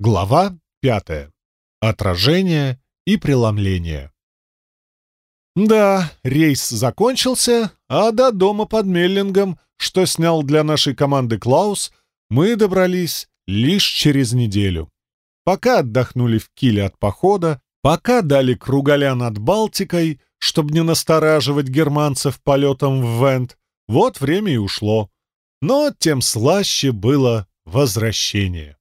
Глава пятая. Отражение и преломление. Да, рейс закончился, а до дома под Меллингом, что снял для нашей команды Клаус, мы добрались лишь через неделю. Пока отдохнули в Киле от похода, пока дали кругаля над Балтикой, чтобы не настораживать германцев полетом в Вент, вот время и ушло. Но тем слаще было возвращение.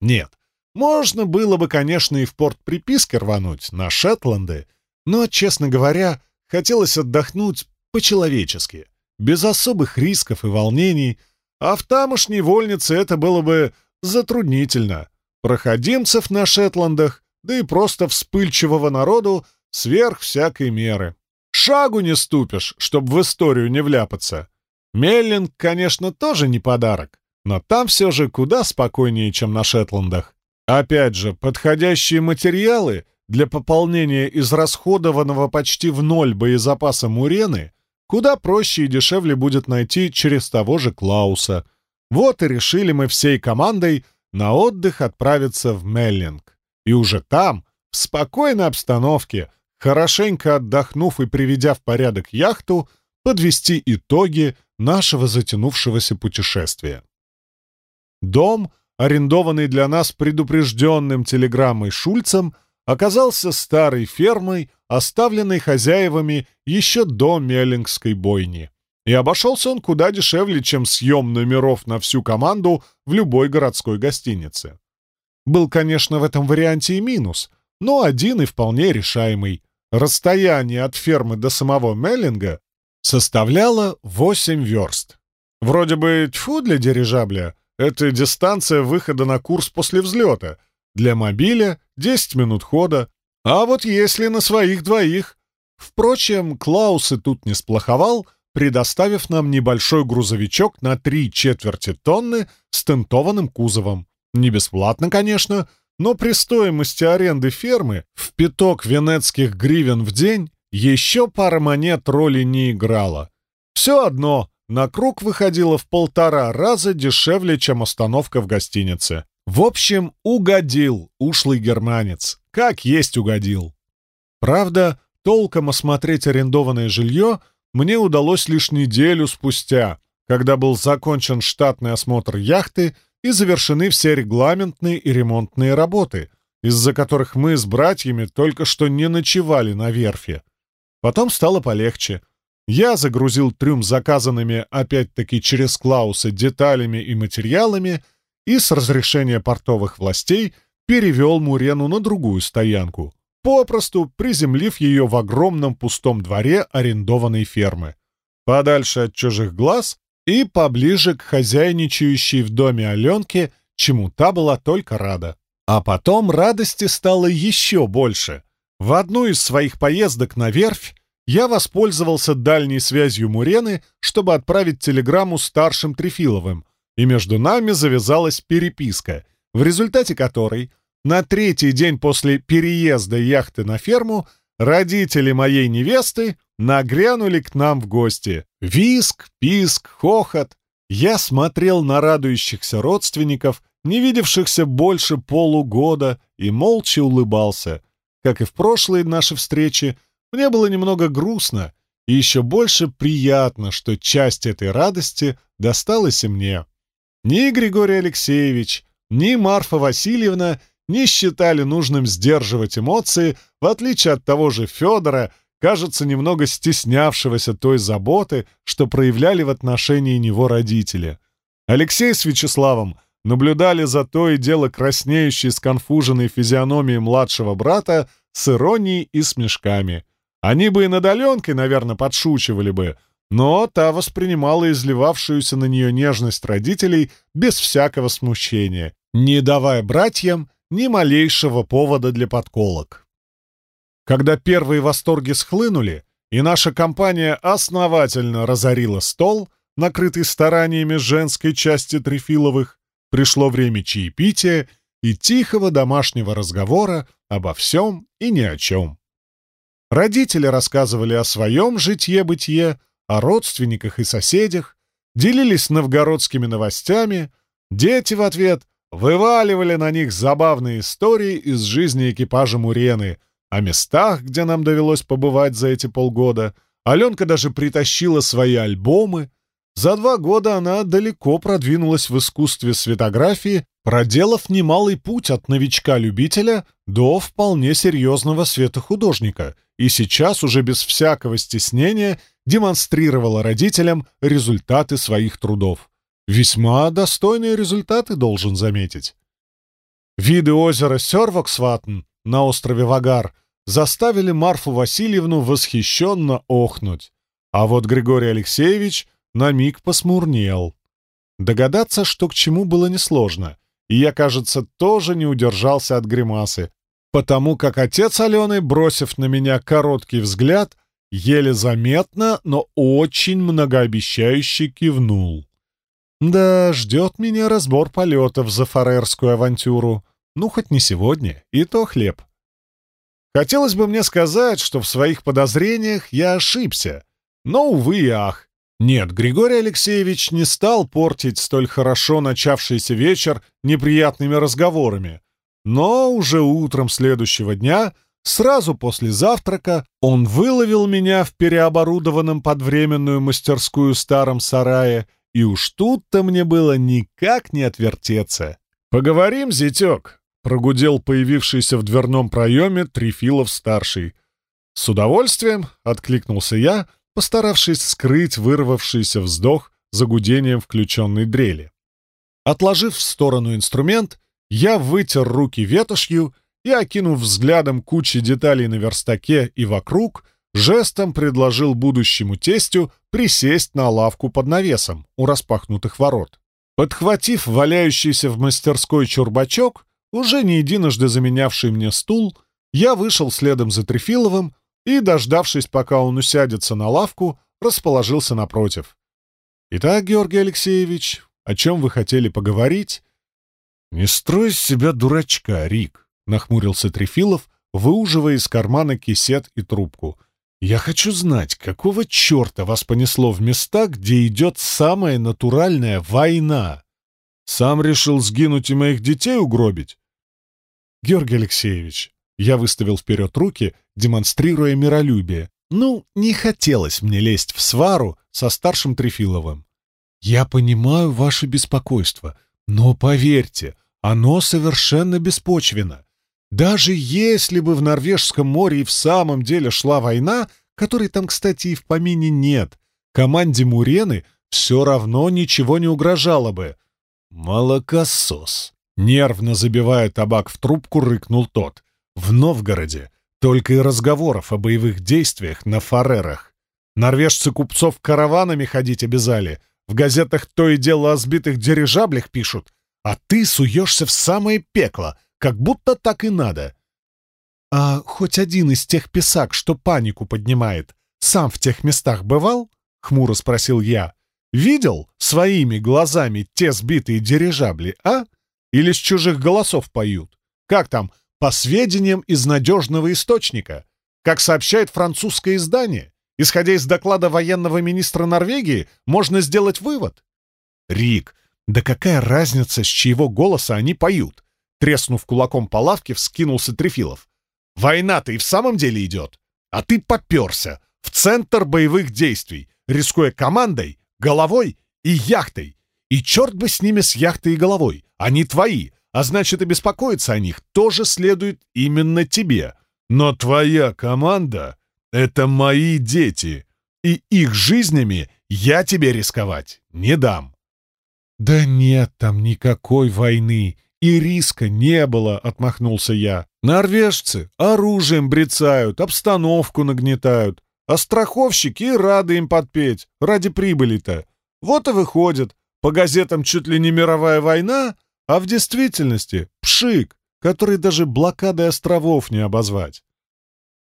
Нет, можно было бы, конечно, и в порт приписки рвануть, на Шетланды, но, честно говоря, хотелось отдохнуть по-человечески, без особых рисков и волнений, а в тамошней вольнице это было бы затруднительно. Проходимцев на Шетландах, да и просто вспыльчивого народу сверх всякой меры. Шагу не ступишь, чтобы в историю не вляпаться. Меллинг, конечно, тоже не подарок, но там все же куда спокойнее, чем на Шетландах. Опять же, подходящие материалы для пополнения израсходованного почти в ноль боезапаса Мурены куда проще и дешевле будет найти через того же Клауса. Вот и решили мы всей командой на отдых отправиться в Меллинг. И уже там, в спокойной обстановке, хорошенько отдохнув и приведя в порядок яхту, подвести итоги нашего затянувшегося путешествия. Дом арендованный для нас предупрежденным телеграммой Шульцем, оказался старой фермой, оставленной хозяевами еще до Меллингской бойни. И обошелся он куда дешевле, чем съем номеров на всю команду в любой городской гостинице. Был, конечно, в этом варианте и минус, но один и вполне решаемый. Расстояние от фермы до самого Меллинга составляло 8 верст. Вроде бы тьфу для дирижабля, это дистанция выхода на курс после взлета. Для мобиля — 10 минут хода. А вот если на своих двоих... Впрочем, Клаус и тут не сплоховал, предоставив нам небольшой грузовичок на три четверти тонны с тентованным кузовом. Не бесплатно, конечно, но при стоимости аренды фермы в пяток венецких гривен в день еще пара монет роли не играла. Все одно на круг выходило в полтора раза дешевле, чем остановка в гостинице. В общем, угодил ушлый германец. Как есть угодил. Правда, толком осмотреть арендованное жилье мне удалось лишь неделю спустя, когда был закончен штатный осмотр яхты и завершены все регламентные и ремонтные работы, из-за которых мы с братьями только что не ночевали на верфи. Потом стало полегче. Я загрузил трюм заказанными, опять-таки через Клауса, деталями и материалами и с разрешения портовых властей перевел Мурену на другую стоянку, попросту приземлив ее в огромном пустом дворе арендованной фермы, подальше от чужих глаз и поближе к хозяйничающей в доме Аленке, чему та была только рада. А потом радости стало еще больше. В одну из своих поездок на верфь я воспользовался дальней связью Мурены, чтобы отправить телеграмму старшим Трефиловым, и между нами завязалась переписка, в результате которой на третий день после переезда яхты на ферму родители моей невесты нагрянули к нам в гости. Виск, писк, хохот. Я смотрел на радующихся родственников, не видевшихся больше полугода, и молча улыбался. Как и в прошлые наши встречи, мне было немного грустно и еще больше приятно, что часть этой радости досталась и мне. Ни Григорий Алексеевич, ни Марфа Васильевна не считали нужным сдерживать эмоции, в отличие от того же Федора, кажется, немного стеснявшегося той заботы, что проявляли в отношении него родители. Алексей с Вячеславом наблюдали за то и дело краснеющей сконфуженной физиономией младшего брата с иронией и смешками. Они бы и над Аленкой, наверное, подшучивали бы, но та воспринимала изливавшуюся на нее нежность родителей без всякого смущения, не давая братьям ни малейшего повода для подколок. Когда первые восторги схлынули, и наша компания основательно разорила стол, накрытый стараниями женской части Трефиловых, пришло время чаепития и тихого домашнего разговора обо всем и ни о чем. Родители рассказывали о своем житье-бытие, о родственниках и соседях, делились новгородскими новостями, дети в ответ вываливали на них забавные истории из жизни экипажа Мурены, о местах, где нам довелось побывать за эти полгода. Аленка даже притащила свои альбомы. За два года она далеко продвинулась в искусстве светографии, проделав немалый путь от новичка-любителя до вполне серьезного светохудожника, и сейчас уже без всякого стеснения демонстрировала родителям результаты своих трудов. Весьма достойные результаты, должен заметить. Виды озера Сёрвоксватн на острове Вагар заставили Марфу Васильевну восхищенно охнуть, а вот Григорий Алексеевич на миг посмурнел. Догадаться, что к чему было несложно, и я, кажется, тоже не удержался от гримасы, потому как отец Алены, бросив на меня короткий взгляд, еле заметно, но очень многообещающе кивнул. Да, ждет меня разбор полетов за фарерскую авантюру. Ну, хоть не сегодня, и то хлеб. Хотелось бы мне сказать, что в своих подозрениях я ошибся. Но, увы и ах. Нет, Григорий Алексеевич не стал портить столь хорошо начавшийся вечер неприятными разговорами. Но уже утром следующего дня, сразу после завтрака, он выловил меня в переоборудованном под временную мастерскую старом сарае — и уж тут-то мне было никак не отвертеться. «Поговорим, зятек!» — прогудел появившийся в дверном проеме Трифилов-старший. «С удовольствием!» — откликнулся я, постаравшись скрыть вырвавшийся вздох за гудением включенной дрели. Отложив в сторону инструмент, я вытер руки ветошью и, окинув взглядом кучи деталей на верстаке и вокруг, жестом предложил будущему тестю присесть на лавку под навесом у распахнутых ворот. Подхватив валяющийся в мастерской чурбачок, уже не единожды заменявший мне стул, я вышел следом за Трефиловым и, дождавшись, пока он усядется на лавку, расположился напротив. «Итак, Георгий Алексеевич, о чем вы хотели поговорить?» «Не строй из себя дурачка, Рик», — нахмурился Трефилов, выуживая из кармана кисет и трубку — я хочу знать, какого черта вас понесло в места, где идет самая натуральная война? Сам решил сгинуть и моих детей угробить? Георгий Алексеевич, я выставил вперед руки, демонстрируя миролюбие. Ну, не хотелось мне лезть в свару со старшим Трефиловым. Я понимаю ваше беспокойство, но поверьте, оно совершенно беспочвенно. Даже если бы в Норвежском море и в самом деле шла война, которой там, кстати, и в помине нет, команде Мурены все равно ничего не угрожало бы. «Молокосос!» — нервно забивая табак в трубку, рыкнул тот. «В Новгороде только и разговоров о боевых действиях на фарерах. Норвежцы купцов караванами ходить обязали, в газетах то и дело о сбитых дирижаблях пишут, а ты суешься в самое пекло — как будто так и надо. А хоть один из тех писак, что панику поднимает, сам в тех местах бывал? Хмуро спросил я. Видел своими глазами те сбитые дирижабли, а? Или с чужих голосов поют? Как там, по сведениям из надежного источника? Как сообщает французское издание? Исходя из доклада военного министра Норвегии, можно сделать вывод. Рик, да какая разница, с чьего голоса они поют? Треснув кулаком по лавке, вскинулся Трефилов. «Война-то и в самом деле идет, а ты поперся в центр боевых действий, рискуя командой, головой и яхтой. И черт бы с ними, с яхтой и головой, они твои, а значит и беспокоиться о них тоже следует именно тебе. Но твоя команда — это мои дети, и их жизнями я тебе рисковать не дам». «Да нет там никакой войны», и риска не было, — отмахнулся я. Норвежцы оружием брецают, обстановку нагнетают, а страховщики рады им подпеть, ради прибыли-то. Вот и выходит, по газетам чуть ли не мировая война, а в действительности пшик, который даже блокадой островов не обозвать.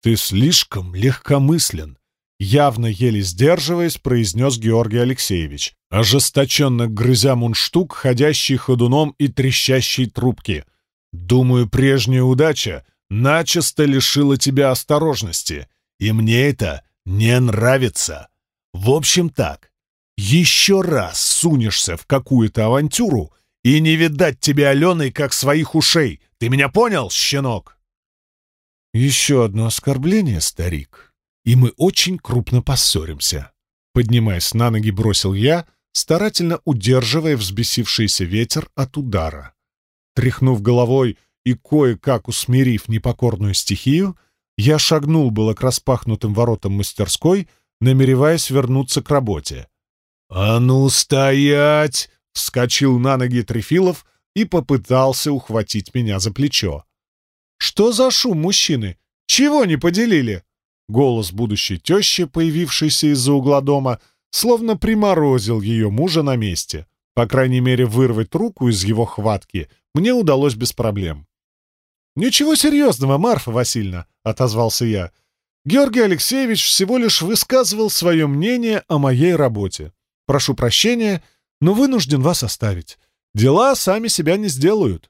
Ты слишком легкомыслен, явно еле сдерживаясь, произнес Георгий Алексеевич, ожесточенно грызя мундштук, ходящий ходуном и трещащей трубки. «Думаю, прежняя удача начисто лишила тебя осторожности, и мне это не нравится. В общем так, еще раз сунешься в какую-то авантюру, И не видать тебе Аленой, как своих ушей. Ты меня понял, щенок?» «Еще одно оскорбление, старик, и мы очень крупно поссоримся». Поднимаясь на ноги, бросил я, старательно удерживая взбесившийся ветер от удара. Тряхнув головой и кое-как усмирив непокорную стихию, я шагнул было к распахнутым воротам мастерской, намереваясь вернуться к работе. «А ну, стоять!» — вскочил на ноги Трефилов и попытался ухватить меня за плечо. «Что за шум, мужчины? Чего не поделили?» Голос будущей тещи, появившийся из-за угла дома, словно приморозил ее мужа на месте. По крайней мере, вырвать руку из его хватки мне удалось без проблем. «Ничего серьезного, Марфа Васильевна», — отозвался я. «Георгий Алексеевич всего лишь высказывал свое мнение о моей работе. Прошу прощения, но вынужден вас оставить. Дела сами себя не сделают».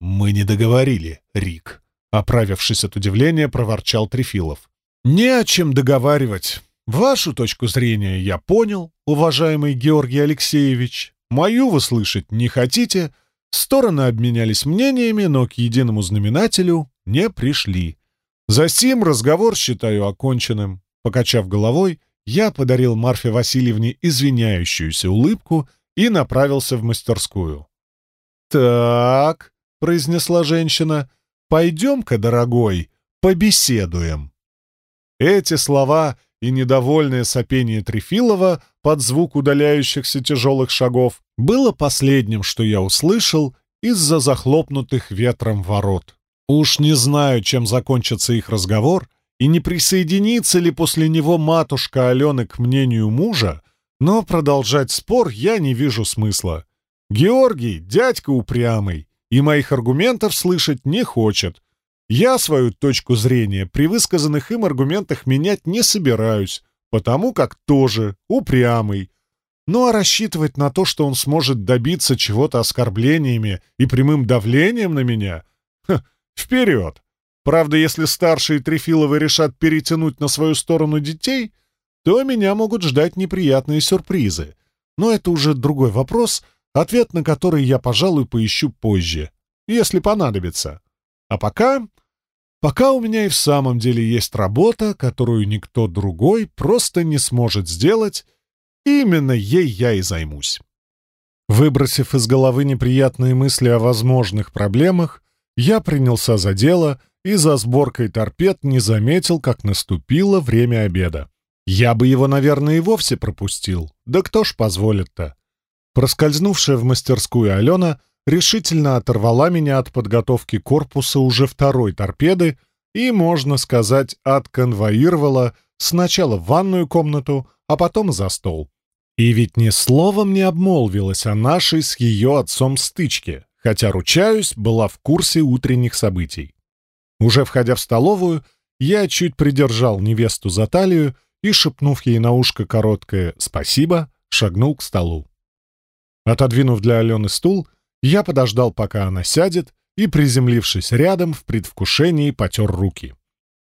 «Мы не договорили, Рик», — оправившись от удивления, проворчал Трефилов. «Не о чем договаривать. Вашу точку зрения я понял, уважаемый Георгий Алексеевич. Мою вы слышать не хотите. Стороны обменялись мнениями, но к единому знаменателю не пришли. За сим разговор считаю оконченным. Покачав головой, я подарил Марфе Васильевне извиняющуюся улыбку и направился в мастерскую. «Так», — произнесла женщина, — «пойдем-ка, дорогой, побеседуем». Эти слова и недовольное сопение Трефилова под звук удаляющихся тяжелых шагов было последним, что я услышал из-за захлопнутых ветром ворот. Уж не знаю, чем закончится их разговор, и не присоединится ли после него матушка Алены к мнению мужа, но продолжать спор я не вижу смысла. Георгий — дядька упрямый, и моих аргументов слышать не хочет. Я свою точку зрения при высказанных им аргументах менять не собираюсь, потому как тоже упрямый. Ну а рассчитывать на то, что он сможет добиться чего-то оскорблениями и прямым давлением на меня? Ха, вперед! Правда, если старшие Трефиловы решат перетянуть на свою сторону детей, то меня могут ждать неприятные сюрпризы. Но это уже другой вопрос, ответ на который я, пожалуй, поищу позже, если понадобится. А пока Пока у меня и в самом деле есть работа, которую никто другой просто не сможет сделать, именно ей я и займусь. Выбросив из головы неприятные мысли о возможных проблемах, я принялся за дело и за сборкой торпед не заметил, как наступило время обеда. Я бы его, наверное, и вовсе пропустил. Да кто ж позволит-то? Проскользнувшая в мастерскую Алена решительно оторвала меня от подготовки корпуса уже второй торпеды и, можно сказать, отконвоировала сначала в ванную комнату, а потом за стол. И ведь ни словом не обмолвилась о нашей с ее отцом стычке, хотя, ручаюсь, была в курсе утренних событий. Уже входя в столовую, я чуть придержал невесту за талию и, шепнув ей на ушко короткое «спасибо», шагнул к столу. Отодвинув для Алены стул, я подождал, пока она сядет, и, приземлившись рядом, в предвкушении потер руки.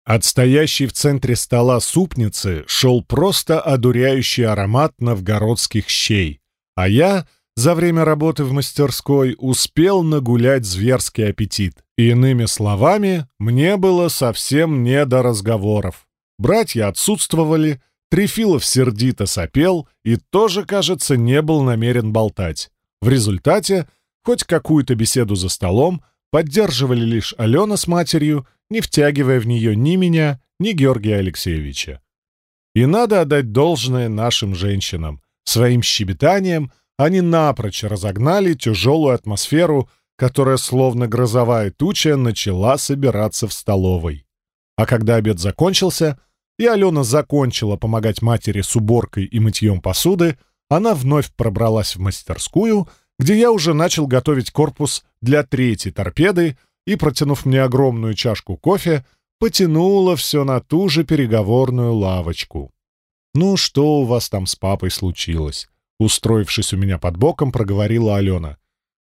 От стоящей в центре стола супницы шел просто одуряющий аромат новгородских щей, а я за время работы в мастерской успел нагулять зверский аппетит. Иными словами, мне было совсем не до разговоров. Братья отсутствовали, Трефилов сердито сопел и тоже, кажется, не был намерен болтать. В результате Хоть какую-то беседу за столом поддерживали лишь Алена с матерью, не втягивая в нее ни меня, ни Георгия Алексеевича. И надо отдать должное нашим женщинам. Своим щебетанием они напрочь разогнали тяжелую атмосферу, которая, словно грозовая туча, начала собираться в столовой. А когда обед закончился, и Алена закончила помогать матери с уборкой и мытьем посуды, она вновь пробралась в мастерскую — где я уже начал готовить корпус для третьей торпеды и, протянув мне огромную чашку кофе, потянула все на ту же переговорную лавочку. «Ну, что у вас там с папой случилось?» Устроившись у меня под боком, проговорила Алена.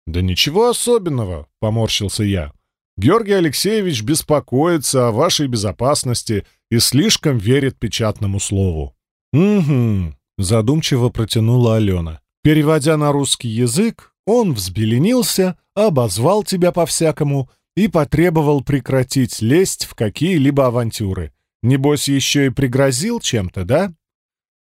«Да ничего особенного», — поморщился я. «Георгий Алексеевич беспокоится о вашей безопасности и слишком верит печатному слову». «Угу», — задумчиво протянула Алена. Переводя на русский язык, Он взбеленился, обозвал тебя по-всякому и потребовал прекратить лезть в какие-либо авантюры. Небось, еще и пригрозил чем-то, да?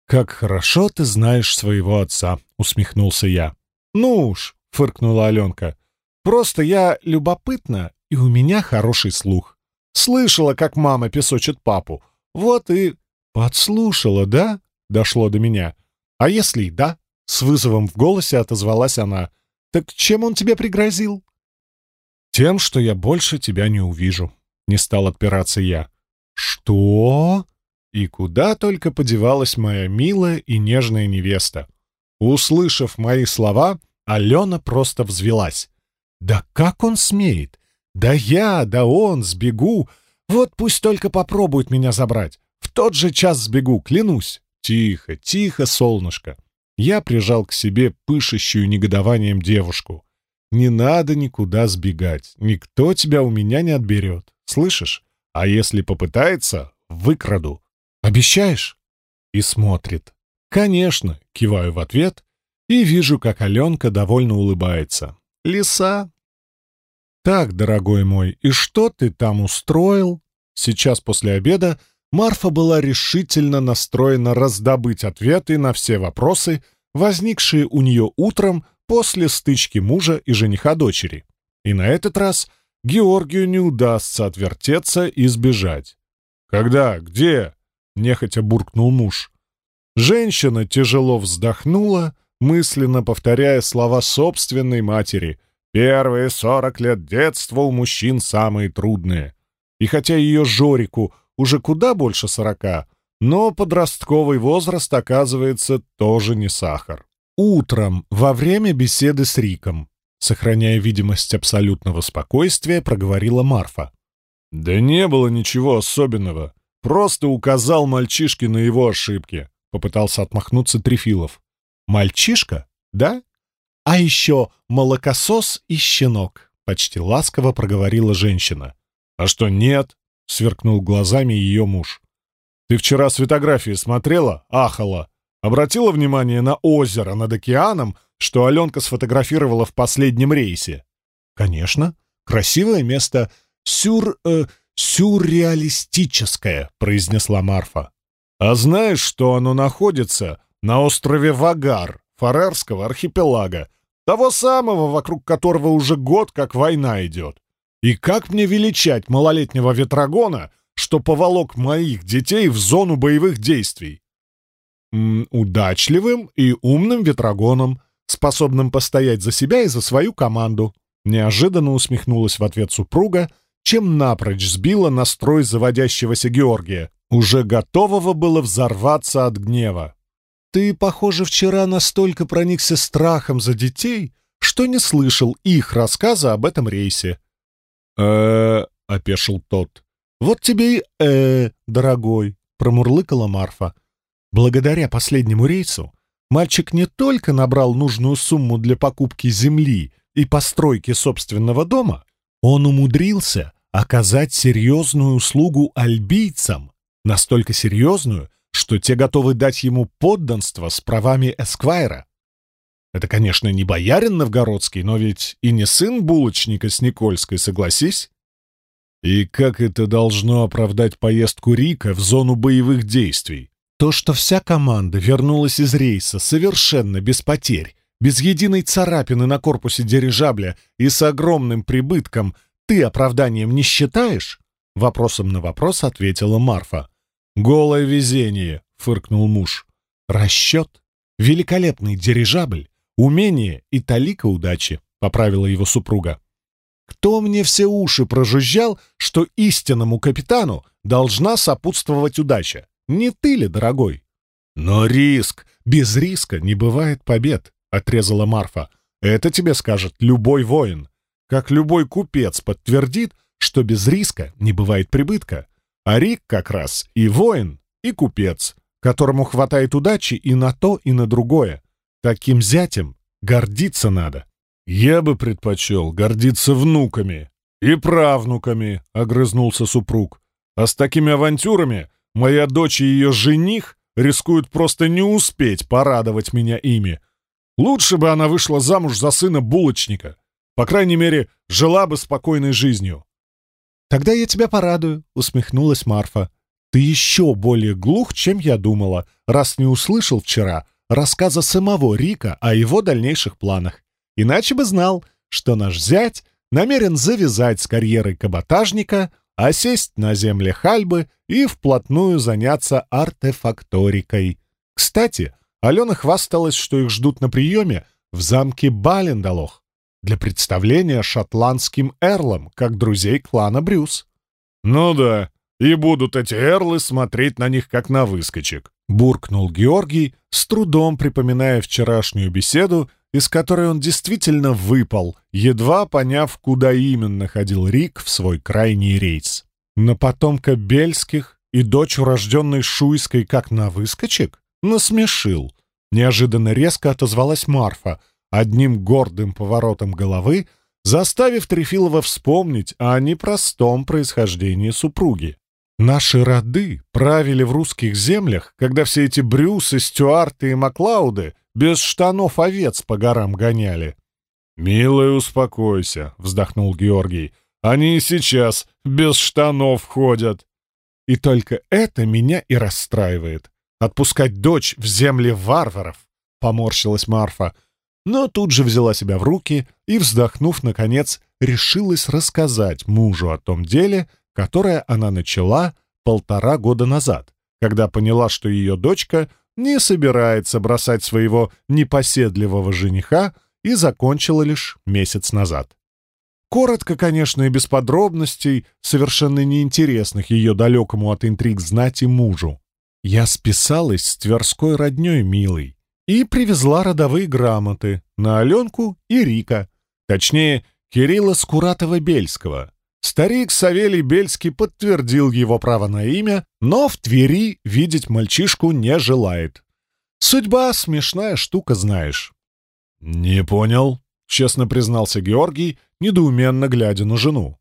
«Как хорошо ты знаешь своего отца», — усмехнулся я. «Ну уж», — фыркнула Аленка. «Просто я любопытна, и у меня хороший слух. Слышала, как мама песочит папу. Вот и...» «Подслушала, да?» — дошло до меня. «А если и да?» — с вызовом в голосе отозвалась она. «Так чем он тебе пригрозил?» «Тем, что я больше тебя не увижу», — не стал отпираться я. «Что?» И куда только подевалась моя милая и нежная невеста. Услышав мои слова, Алена просто взвелась. «Да как он смеет? Да я, да он, сбегу. Вот пусть только попробует меня забрать. В тот же час сбегу, клянусь. Тихо, тихо, солнышко». Я прижал к себе пышущую негодованием девушку. «Не надо никуда сбегать. Никто тебя у меня не отберет. Слышишь? А если попытается, выкраду. Обещаешь?» И смотрит. «Конечно», — киваю в ответ и вижу, как Аленка довольно улыбается. «Лиса?» «Так, дорогой мой, и что ты там устроил?» Сейчас после обеда Марфа была решительно настроена раздобыть ответы на все вопросы, возникшие у нее утром после стычки мужа и жениха дочери. И на этот раз Георгию не удастся отвертеться и сбежать. «Когда? Где?» — нехотя буркнул муж. Женщина тяжело вздохнула, мысленно повторяя слова собственной матери. «Первые сорок лет детства у мужчин самые трудные». И хотя ее Жорику уже куда больше сорока, но подростковый возраст, оказывается, тоже не сахар. Утром, во время беседы с Риком, сохраняя видимость абсолютного спокойствия, проговорила Марфа. «Да не было ничего особенного. Просто указал мальчишке на его ошибки. Попытался отмахнуться Трефилов. Мальчишка? Да? А еще молокосос и щенок. Почти ласково проговорила женщина. А что, нет? Сверкнул глазами ее муж. Ты вчера с фотографии смотрела? Ахала. Обратила внимание на озеро над океаном, что Аленка сфотографировала в последнем рейсе? Конечно. Красивое место. Сюр... Э, «Сюрреалистическое», — произнесла Марфа. «А знаешь, что оно находится на острове Вагар, Фарерского архипелага, того самого, вокруг которого уже год как война идет? И как мне величать малолетнего ветрогона, что поволок моих детей в зону боевых действий?» М -м, «Удачливым и умным ветрогоном, способным постоять за себя и за свою команду», неожиданно усмехнулась в ответ супруга — чем напрочь сбила настрой заводящегося Георгия, уже готового было взорваться от гнева. «Ты, похоже, вчера настолько проникся страхом за детей, что не слышал их рассказа об этом рейсе». «Э-э-э», опешил тот. «Вот тебе и э дорогой», — промурлыкала Марфа. Благодаря последнему рейсу мальчик не только набрал нужную сумму для покупки земли и постройки собственного дома, он умудрился оказать серьезную услугу альбийцам, настолько серьезную, что те готовы дать ему подданство с правами эсквайра. Это, конечно, не боярин новгородский, но ведь и не сын булочника с Никольской, согласись? И как это должно оправдать поездку Рика в зону боевых действий? То, что вся команда вернулась из рейса совершенно без потерь, без единой царапины на корпусе дирижабля и с огромным прибытком, ты оправданием не считаешь?» Вопросом на вопрос ответила Марфа. «Голое везение», — фыркнул муж. «Расчет, великолепный дирижабль, умение и талика удачи», — поправила его супруга. «Кто мне все уши прожужжал, что истинному капитану должна сопутствовать удача? Не ты ли, дорогой?» «Но риск! Без риска не бывает побед», — отрезала Марфа. «Это тебе скажет любой воин. Как любой купец подтвердит, что без риска не бывает прибытка. А Рик как раз и воин, и купец, которому хватает удачи и на то, и на другое. Таким зятем гордиться надо. «Я бы предпочел гордиться внуками и правнуками», — огрызнулся супруг. «А с такими авантюрами моя дочь и ее жених рискуют просто не успеть порадовать меня ими. Лучше бы она вышла замуж за сына булочника. По крайней мере, жила бы спокойной жизнью. «Тогда я тебя порадую», — усмехнулась Марфа. «Ты еще более глух, чем я думала, раз не услышал вчера рассказа самого Рика о его дальнейших планах. Иначе бы знал, что наш зять намерен завязать с карьерой каботажника, осесть на земле Хальбы и вплотную заняться артефакторикой. Кстати, Алена хвасталась, что их ждут на приеме в замке Балендалох для представления шотландским эрлам, как друзей клана Брюс. «Ну да, и будут эти эрлы смотреть на них, как на выскочек», — буркнул Георгий, с трудом припоминая вчерашнюю беседу, из которой он действительно выпал, едва поняв, куда именно ходил Рик в свой крайний рейс. На потомка Бельских и дочь, урожденной Шуйской, как на выскочек? Насмешил. Неожиданно резко отозвалась Марфа, одним гордым поворотом головы, заставив Трефилова вспомнить о непростом происхождении супруги. Наши роды правили в русских землях, когда все эти Брюсы, Стюарты и Маклауды без штанов овец по горам гоняли. «Милая, успокойся», — вздохнул Георгий. «Они и сейчас без штанов ходят». «И только это меня и расстраивает. Отпускать дочь в земли варваров», — поморщилась Марфа. Но тут же взяла себя в руки и, вздохнув, наконец, решилась рассказать мужу о том деле, которое она начала полтора года назад, когда поняла, что ее дочка — не собирается бросать своего непоседливого жениха и закончила лишь месяц назад. Коротко, конечно, и без подробностей, совершенно неинтересных ее далекому от интриг знать и мужу. Я списалась с Тверской родней милой и привезла родовые грамоты на Аленку и Рика, точнее, Кирилла Скуратова-Бельского, Старик Савелий Бельский подтвердил его право на имя, но в Твери видеть мальчишку не желает. Судьба — смешная штука, знаешь. «Не понял», — честно признался Георгий, недоуменно глядя на жену.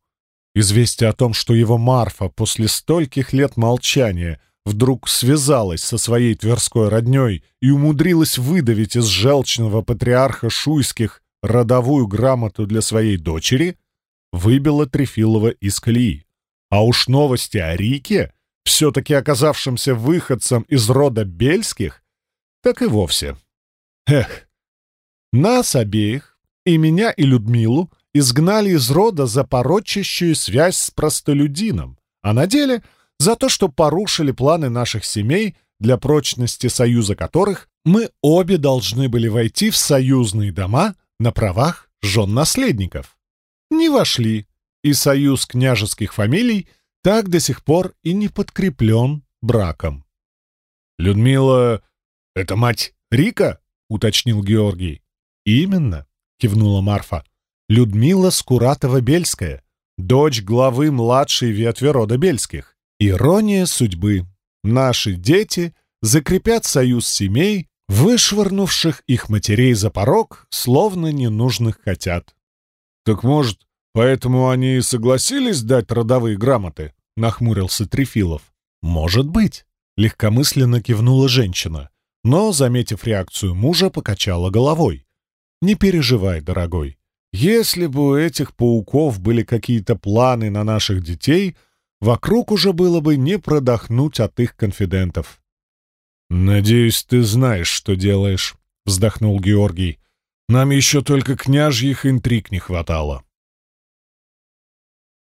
Известие о том, что его Марфа после стольких лет молчания вдруг связалась со своей тверской родней и умудрилась выдавить из желчного патриарха Шуйских родовую грамоту для своей дочери — выбило Трефилова из колеи. А уж новости о Рике, все-таки оказавшемся выходцем из рода Бельских, так и вовсе. Эх, нас обеих, и меня, и Людмилу, изгнали из рода за порочащую связь с простолюдином, а на деле за то, что порушили планы наших семей, для прочности союза которых мы обе должны были войти в союзные дома на правах жен-наследников не вошли, и союз княжеских фамилий так до сих пор и не подкреплен браком. «Людмила — это мать Рика?» — уточнил Георгий. «Именно», — кивнула Марфа. «Людмила Скуратова-Бельская, дочь главы младшей ветви рода Бельских. Ирония судьбы. Наши дети закрепят союз семей, вышвырнувших их матерей за порог, словно ненужных котят. «Так, может, поэтому они и согласились дать родовые грамоты?» — нахмурился Трефилов. «Может быть», — легкомысленно кивнула женщина, но, заметив реакцию мужа, покачала головой. «Не переживай, дорогой. Если бы у этих пауков были какие-то планы на наших детей, вокруг уже было бы не продохнуть от их конфидентов». «Надеюсь, ты знаешь, что делаешь», — вздохнул Георгий. Нам еще только княжьих интриг не хватало.